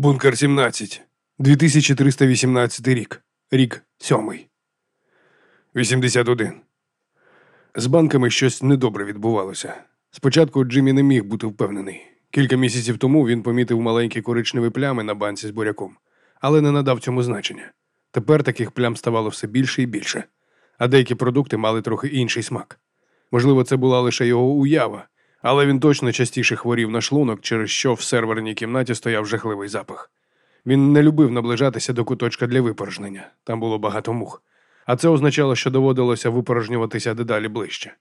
Бункер 17. 2318 рік. Рік сьомий. 81. З банками щось недобре відбувалося. Спочатку Джиммі не міг бути впевнений. Кілька місяців тому він помітив маленькі коричневі плями на банці з буряком, але не надав цьому значення. Тепер таких плям ставало все більше і більше, а деякі продукти мали трохи інший смак. Можливо, це була лише його уява, але він точно частіше хворів на шлунок, через що в серверній кімнаті стояв жахливий запах. Він не любив наближатися до куточка для випорожнення, там було багато мух, а це означало, що доводилося випорожнюватися дедалі ближче.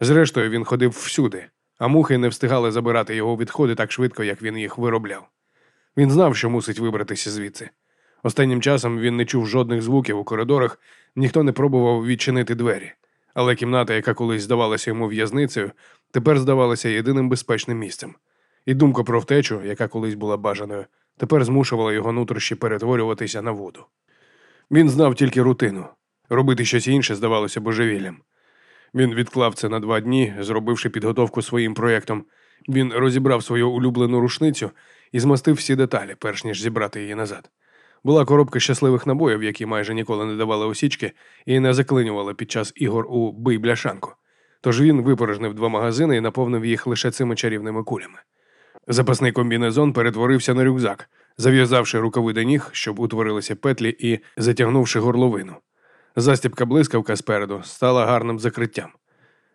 Зрештою, він ходив всюди, а мухи не встигали забирати його відходи так швидко, як він їх виробляв. Він знав, що мусить вибратися звідси. Останнім часом він не чув жодних звуків у коридорах, ніхто не пробував відчинити двері. Але кімната, яка колись здавалася йому в'язницею, тепер здавалася єдиним безпечним місцем. І думка про втечу, яка колись була бажаною, тепер змушувала його нутрощі перетворюватися на воду. Він знав тільки рутину. Робити щось інше здавалося божевіллям. Він відклав це на два дні, зробивши підготовку своїм проєктом. Він розібрав свою улюблену рушницю і змастив всі деталі, перш ніж зібрати її назад. Була коробка щасливих набоїв, які майже ніколи не давали осічки і не заклинювали під час ігор у бий бляшанку. Тож він випорожнив два магазини і наповнив їх лише цими чарівними кулями. Запасний комбінезон перетворився на рюкзак, зав'язавши рукави до ніг, щоб утворилися петлі, і затягнувши горловину. Застібка блискавка спереду стала гарним закриттям.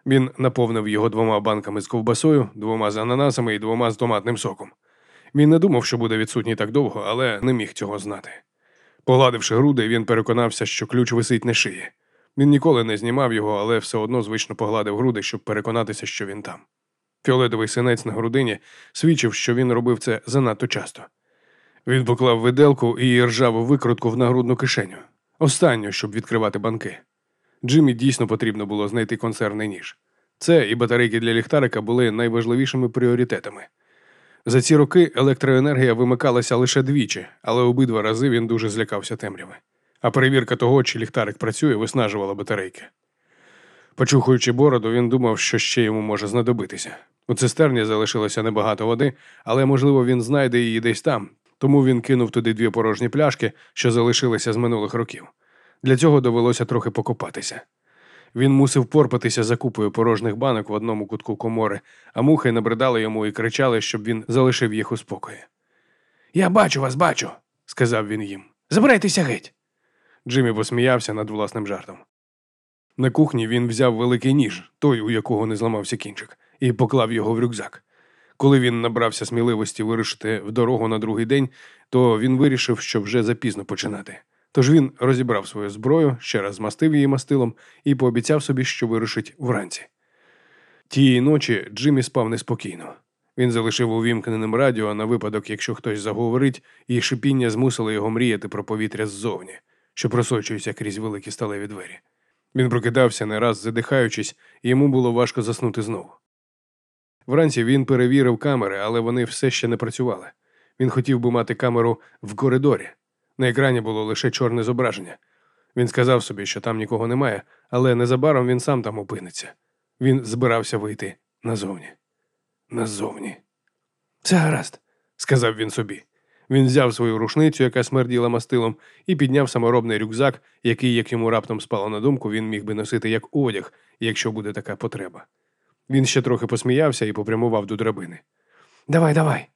Він наповнив його двома банками з ковбасою, двома з ананасами і двома з томатним соком. Він не думав, що буде відсутній так довго, але не міг цього знати. Погладивши груди, він переконався, що ключ висить на шиї. Він ніколи не знімав його, але все одно звично погладив груди, щоб переконатися, що він там. Фіолетовий синець на грудині свідчив, що він робив це занадто часто. Він поклав виделку і ржаву викрутку в нагрудну кишеню, останню, щоб відкривати банки. Джиммі дійсно потрібно було знайти консервний ніж. Це і батарейки для ліхтарика були найважливішими пріоритетами. За ці роки електроенергія вимикалася лише двічі, але обидва рази він дуже злякався темряви. А перевірка того, чи ліхтарик працює, виснажувала батарейки. Почухуючи бороду, він думав, що ще йому може знадобитися. У цистерні залишилося небагато води, але, можливо, він знайде її десь там, тому він кинув туди дві порожні пляшки, що залишилися з минулих років. Для цього довелося трохи покопатися. Він мусив порпатися за купою порожніх банок в одному кутку комори, а мухи набридали йому і кричали, щоб він залишив їх у спокої. Я бачу вас, бачу, сказав він їм. Забирайтеся геть. Джиммі посміявся над власним жартом. На кухні він взяв великий ніж, той, у якого не зламався кінчик, і поклав його в рюкзак. Коли він набрався сміливості вирушити в дорогу на другий день, то він вирішив, що вже запізно починати. Тож він розібрав свою зброю, ще раз змастив її мастилом і пообіцяв собі, що вирушить вранці. Тієї ночі Джиммі спав неспокійно. Він залишив увімкненим радіо на випадок, якщо хтось заговорить, і шипіння змусило його мріяти про повітря ззовні, що просочується крізь великі сталеві двері. Він прокидався не раз задихаючись, і йому було важко заснути знову. Вранці він перевірив камери, але вони все ще не працювали. Він хотів би мати камеру в коридорі. На екрані було лише чорне зображення. Він сказав собі, що там нікого немає, але незабаром він сам там опиниться. Він збирався вийти назовні. Назовні. Це гаразд, сказав він собі. Він взяв свою рушницю, яка смерділа мастилом, і підняв саморобний рюкзак, який, як йому раптом спало на думку, він міг би носити як одяг, якщо буде така потреба. Він ще трохи посміявся і попрямував до драбини. Давай, давай,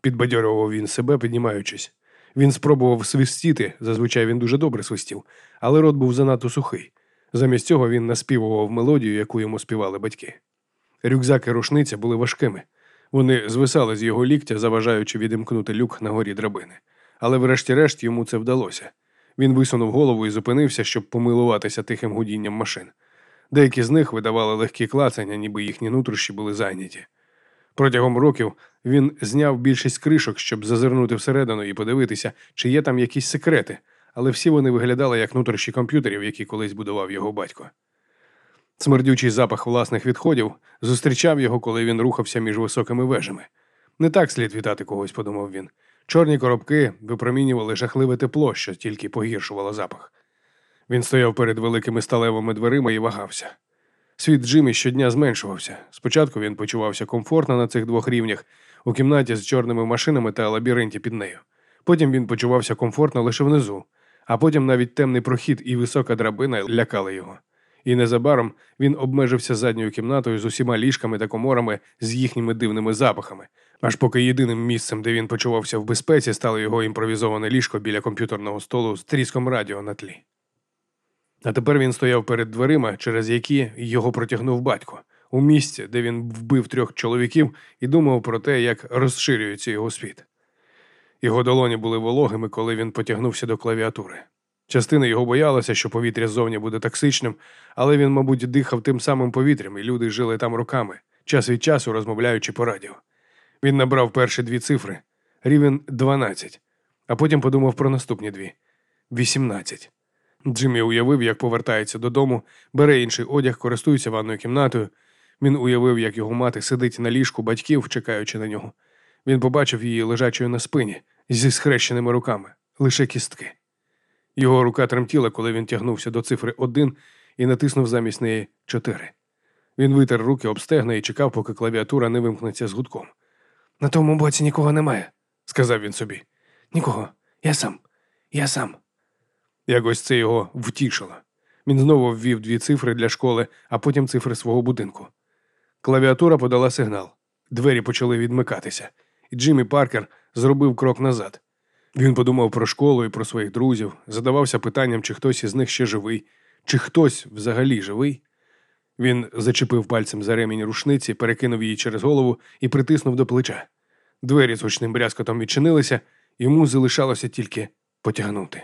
підбадьорював він себе, піднімаючись. Він спробував свистіти, зазвичай він дуже добре свистів, але рот був занадто сухий. Замість цього він наспівував мелодію, яку йому співали батьки. Рюкзак і рушниця були важкими. Вони звисали з його ліктя, заважаючи відімкнути люк на горі драбини. Але врешті-решт йому це вдалося. Він висунув голову і зупинився, щоб помилуватися тихим гудінням машин. Деякі з них видавали легкі клацання, ніби їхні нутрощі були зайняті. Протягом років він зняв більшість кришок, щоб зазирнути всередину і подивитися, чи є там якісь секрети, але всі вони виглядали як нутрощі комп'ютерів, які колись будував його батько. Смердючий запах власних відходів зустрічав його, коли він рухався між високими вежами. Не так слід вітати когось, подумав він. Чорні коробки випромінювали жахливе тепло, що тільки погіршувало запах. Він стояв перед великими сталевими дверима і вагався. Світ Джимі щодня зменшувався. Спочатку він почувався комфортно на цих двох рівнях, у кімнаті з чорними машинами та лабіринті під нею. Потім він почувався комфортно лише внизу, а потім навіть темний прохід і висока драбина лякали його. І незабаром він обмежився задньою кімнатою з усіма ліжками та коморами з їхніми дивними запахами, аж поки єдиним місцем, де він почувався в безпеці, стало його імпровізоване ліжко біля комп'ютерного столу з тріском радіо на тлі. А тепер він стояв перед дверима, через які його протягнув батько, у місці, де він вбив трьох чоловіків і думав про те, як розширюється його світ. Його долоні були вологими, коли він потягнувся до клавіатури. Частина його боялася, що повітря ззовні буде токсичним, але він, мабуть, дихав тим самим повітрям, і люди жили там роками, час від часу розмовляючи по радіо. Він набрав перші дві цифри рівень 12, а потім подумав про наступні дві 18. Джиммі уявив, як повертається додому, бере інший одяг, користується ванною кімнатою. Він уявив, як його мати сидить на ліжку батьків, чекаючи на нього. Він побачив її лежачою на спині зі схрещеними руками, лише кістки. Його рука тремтіла, коли він тягнувся до цифри 1 і натиснув замість неї 4. Він витер руки об стегна і чекав, поки клавіатура не вимкнеться з гудком. На тому боці нікого немає, сказав він собі. Нікого. Я сам. Я сам. Якось це його втішило. Він знову ввів дві цифри для школи, а потім цифри свого будинку. Клавіатура подала сигнал. Двері почали відмикатися, і Джиммі Паркер зробив крок назад. Він подумав про школу і про своїх друзів, задавався питанням, чи хтось із них ще живий, чи хтось взагалі живий. Він зачепив пальцем за ремінь рушниці, перекинув її через голову і притиснув до плеча. Двері з гучним брязкотом відчинилися, йому залишалося тільки потягнути.